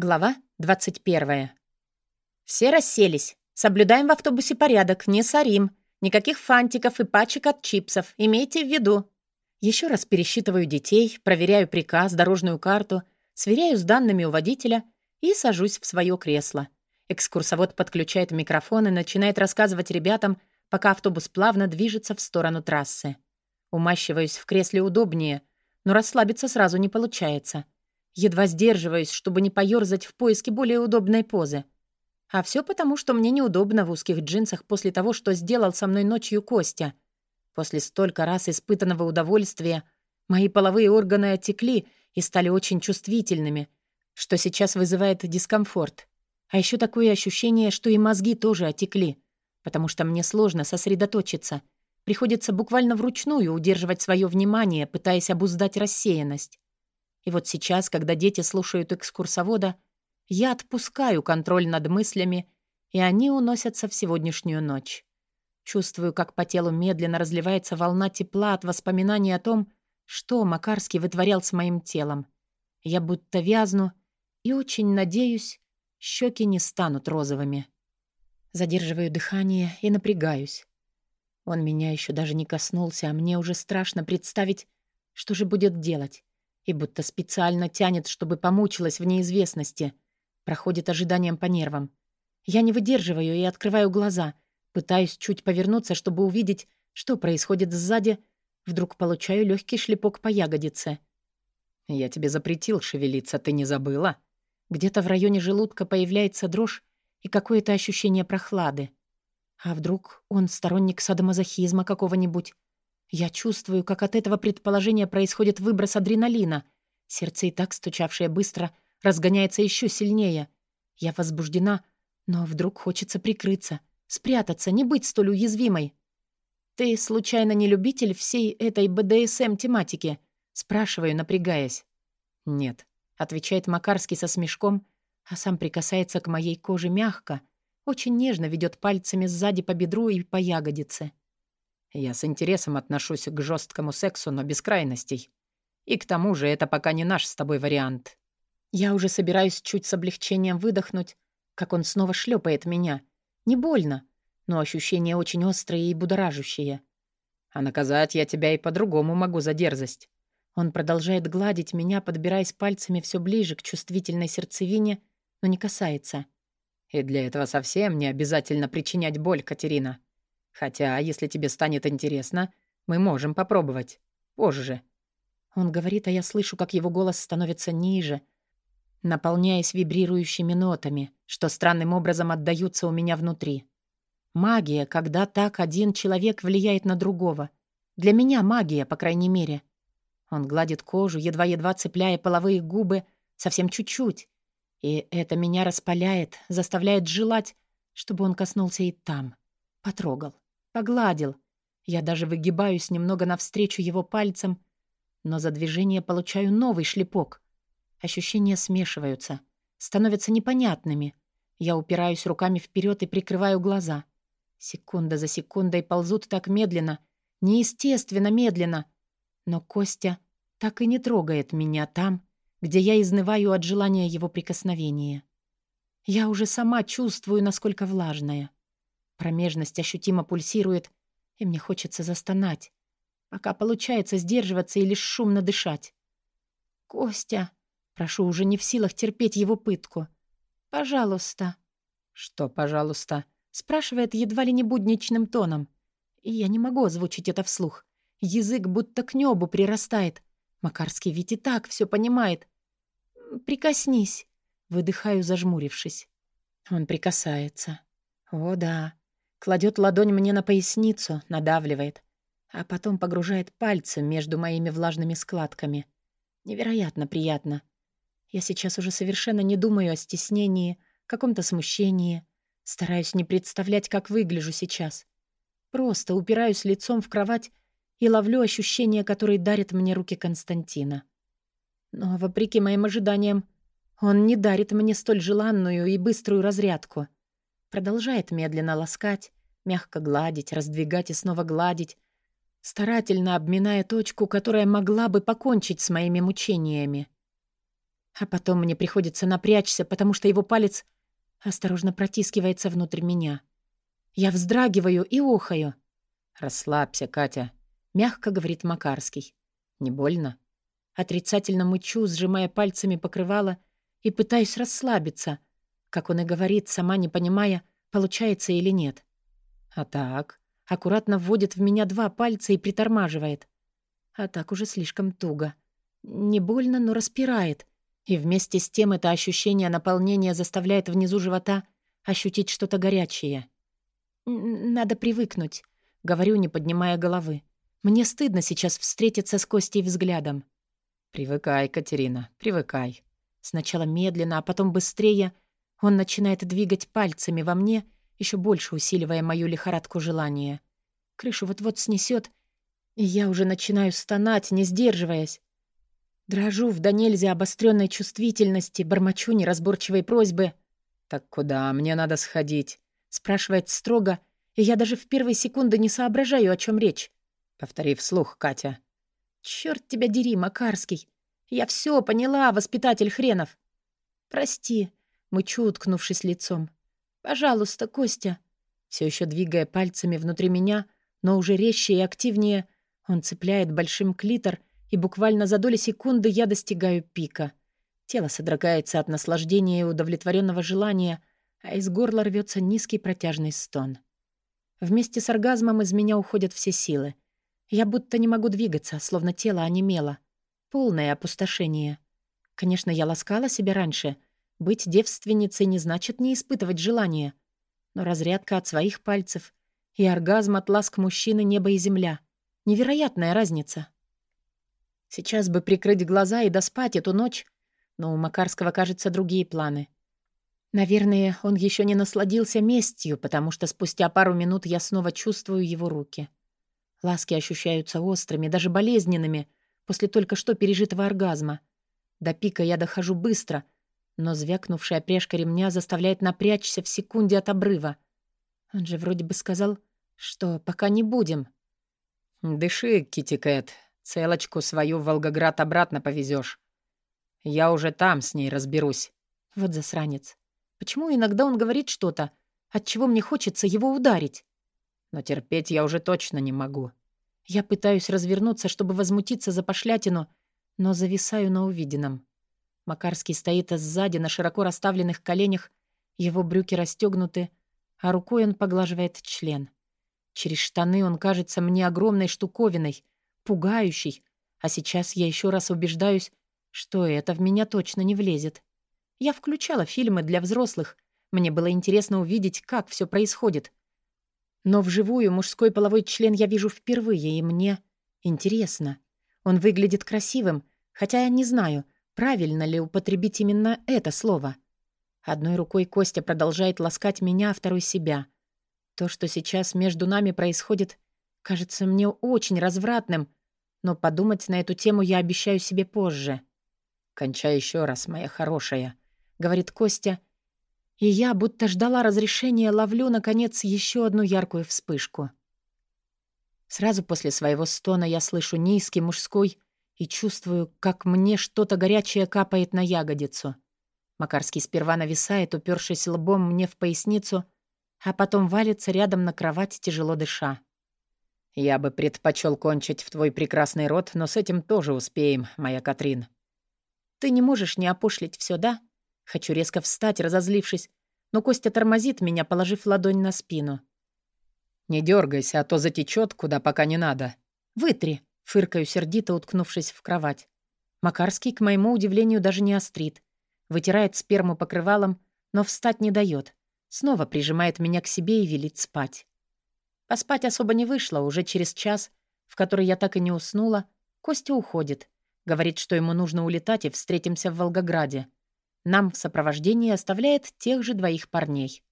Глава 21. Все расселись. Соблюдаем в автобусе порядок, не сорим. Никаких фантиков и пачек от чипсов, имейте в виду. Еще раз пересчитываю детей, проверяю приказ, дорожную карту, сверяю с данными у водителя и сажусь в свое кресло. Экскурсовод подключает микрофон и начинает рассказывать ребятам, пока автобус плавно движется в сторону трассы. Умащиваюсь в кресле удобнее, но расслабиться сразу не получается — Едва сдерживаюсь, чтобы не поёрзать в поиске более удобной позы. А все потому, что мне неудобно в узких джинсах после того, что сделал со мной ночью Костя. После столько раз испытанного удовольствия мои половые органы отекли и стали очень чувствительными, что сейчас вызывает дискомфорт. А еще такое ощущение, что и мозги тоже отекли, потому что мне сложно сосредоточиться. Приходится буквально вручную удерживать свое внимание, пытаясь обуздать рассеянность. И вот сейчас, когда дети слушают экскурсовода, я отпускаю контроль над мыслями, и они уносятся в сегодняшнюю ночь. Чувствую, как по телу медленно разливается волна тепла от воспоминаний о том, что Макарский вытворял с моим телом. Я будто вязну и очень надеюсь, щеки не станут розовыми. Задерживаю дыхание и напрягаюсь. Он меня еще даже не коснулся, а мне уже страшно представить, что же будет делать и будто специально тянет, чтобы помучилась в неизвестности. Проходит ожиданием по нервам. Я не выдерживаю и открываю глаза, пытаюсь чуть повернуться, чтобы увидеть, что происходит сзади. Вдруг получаю легкий шлепок по ягодице. «Я тебе запретил шевелиться, ты не забыла?» Где-то в районе желудка появляется дрожь и какое-то ощущение прохлады. А вдруг он сторонник садомазохизма какого-нибудь? Я чувствую, как от этого предположения происходит выброс адреналина. Сердце и так, стучавшее быстро, разгоняется еще сильнее. Я возбуждена, но вдруг хочется прикрыться, спрятаться, не быть столь уязвимой. «Ты, случайно, не любитель всей этой БДСМ-тематики?» Спрашиваю, напрягаясь. «Нет», — отвечает Макарский со смешком, а сам прикасается к моей коже мягко, очень нежно ведет пальцами сзади по бедру и по ягодице. Я с интересом отношусь к жесткому сексу, но без крайностей. И к тому же это пока не наш с тобой вариант. Я уже собираюсь чуть с облегчением выдохнуть, как он снова шлепает меня. Не больно, но ощущение очень острое и будоражащее. А наказать я тебя и по-другому могу за дерзость. Он продолжает гладить меня, подбираясь пальцами все ближе к чувствительной сердцевине, но не касается. И для этого совсем не обязательно причинять боль, Катерина. Хотя, если тебе станет интересно, мы можем попробовать. Позже». Он говорит, а я слышу, как его голос становится ниже, наполняясь вибрирующими нотами, что странным образом отдаются у меня внутри. Магия, когда так один человек влияет на другого. Для меня магия, по крайней мере. Он гладит кожу, едва-едва цепляя половые губы, совсем чуть-чуть. И это меня распаляет, заставляет желать, чтобы он коснулся и там. Потрогал. Погладил. Я даже выгибаюсь немного навстречу его пальцам, но за движение получаю новый шлепок. Ощущения смешиваются, становятся непонятными. Я упираюсь руками вперед и прикрываю глаза. Секунда за секундой ползут так медленно, неестественно медленно. Но Костя так и не трогает меня там, где я изнываю от желания его прикосновения. Я уже сама чувствую, насколько влажная. Промежность ощутимо пульсирует, и мне хочется застонать. Пока получается сдерживаться и лишь шумно дышать. «Костя!» Прошу, уже не в силах терпеть его пытку. «Пожалуйста». «Что «пожалуйста»?» Спрашивает едва ли не будничным тоном. И я не могу озвучить это вслух. Язык будто к небу прирастает. Макарский ведь и так все понимает. «Прикоснись», — выдыхаю, зажмурившись. Он прикасается. «О да, Кладет ладонь мне на поясницу, надавливает, а потом погружает пальцы между моими влажными складками. Невероятно приятно. Я сейчас уже совершенно не думаю о стеснении, каком-то смущении. Стараюсь не представлять, как выгляжу сейчас. Просто упираюсь лицом в кровать и ловлю ощущения, которые дарят мне руки Константина. Но, вопреки моим ожиданиям, он не дарит мне столь желанную и быструю разрядку — Продолжает медленно ласкать, мягко гладить, раздвигать и снова гладить, старательно обминая точку, которая могла бы покончить с моими мучениями. А потом мне приходится напрячься, потому что его палец осторожно протискивается внутрь меня. Я вздрагиваю и охаю. «Расслабься, Катя», — мягко говорит Макарский. «Не больно?» Отрицательно мычу, сжимая пальцами покрывало и пытаюсь расслабиться. Как он и говорит, сама не понимая, получается или нет. А так, аккуратно вводит в меня два пальца и притормаживает. А так уже слишком туго. Не больно, но распирает. И вместе с тем это ощущение наполнения заставляет внизу живота ощутить что-то горячее. «Надо привыкнуть», — говорю, не поднимая головы. «Мне стыдно сейчас встретиться с Костей взглядом». «Привыкай, Катерина, привыкай». Сначала медленно, а потом быстрее он начинает двигать пальцами во мне, еще больше усиливая мою лихорадку желания. Крышу вот-вот снесет, и я уже начинаю стонать, не сдерживаясь. Дрожу в до нельзя обостренной чувствительности, бормочу неразборчивой просьбы. «Так куда? Мне надо сходить», — спрашивает строго, и я даже в первые секунды не соображаю, о чем речь. Повтори вслух, Катя. «Черт тебя дери, Макарский! Я все поняла, воспитатель хренов!» «Прости», — мычу, уткнувшись лицом. «Пожалуйста, Костя». Все еще двигая пальцами внутри меня, но уже резче и активнее, он цепляет большим клитор, и буквально за доли секунды я достигаю пика. Тело содрогается от наслаждения и удовлетворенного желания, а из горла рвется низкий протяжный стон. Вместе с оргазмом из меня уходят все силы. Я будто не могу двигаться, словно тело онемело. Полное опустошение. Конечно, я ласкала себя раньше — быть девственницей не значит не испытывать желания. Но разрядка от своих пальцев и оргазм от ласк мужчины небо и земля. Невероятная разница. Сейчас бы прикрыть глаза и доспать эту ночь, но у Макарского, кажется, другие планы. Наверное, он еще не насладился местью, потому что спустя пару минут я снова чувствую его руки. Ласки ощущаются острыми, даже болезненными, после только что пережитого оргазма. До пика я дохожу быстро — но звякнувшая пряжка ремня заставляет напрячься в секунде от обрыва. Он же вроде бы сказал, что пока не будем. «Дыши, Китти Кэт. Целочку свою в Волгоград обратно повезешь. Я уже там с ней разберусь». Вот засранец. Почему иногда он говорит что-то, от чего мне хочется его ударить? Но терпеть я уже точно не могу. Я пытаюсь развернуться, чтобы возмутиться за пошлятину, но зависаю на увиденном. Макарский стоит сзади на широко расставленных коленях, его брюки расстегнуты, а рукой он поглаживает член. Через штаны он кажется мне огромной штуковиной, пугающей, а сейчас я еще раз убеждаюсь, что это в меня точно не влезет. Я включала фильмы для взрослых, мне было интересно увидеть, как все происходит. Но вживую мужской половой член я вижу впервые, и мне интересно. Он выглядит красивым, хотя я не знаю — Правильно ли употребить именно это слово? Одной рукой Костя продолжает ласкать меня, а второй себя. То, что сейчас между нами происходит, кажется мне очень развратным, но подумать на эту тему я обещаю себе позже. «Кончай еще раз, моя хорошая», — говорит Костя, и я, будто ждала разрешения, ловлю, наконец, еще одну яркую вспышку. Сразу после своего стона я слышу низкий мужской и чувствую, как мне что-то горячее капает на ягодицу. Макарский сперва нависает, упершись лбом мне в поясницу, а потом валится рядом на кровать, тяжело дыша. «Я бы предпочел кончить в твой прекрасный рот, но с этим тоже успеем, моя Катрин». «Ты не можешь не опошлить все, да?» Хочу резко встать, разозлившись, но Костя тормозит меня, положив ладонь на спину. «Не дергайся, а то затечет, куда пока не надо». «Вытри», Фыркаю сердито, уткнувшись в кровать. Макарский, к моему удивлению, даже не острит. Вытирает сперму покрывалом, но встать не дает. Снова прижимает меня к себе и велит спать. Поспать особо не вышло, уже через час, в который я так и не уснула, Костя уходит. Говорит, что ему нужно улетать и встретимся в Волгограде. Нам в сопровождении оставляет тех же двоих парней.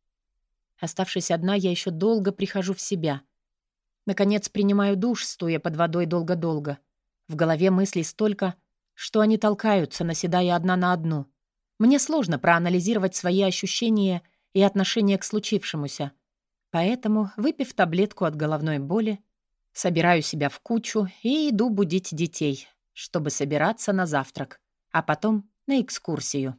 Оставшись одна, я еще долго прихожу в себя — Наконец принимаю душ, стоя под водой долго-долго. В голове мыслей столько, что они толкаются, наседая одна на одну. Мне сложно проанализировать свои ощущения и отношение к случившемуся. Поэтому, выпив таблетку от головной боли, собираю себя в кучу и иду будить детей, чтобы собираться на завтрак, а потом на экскурсию.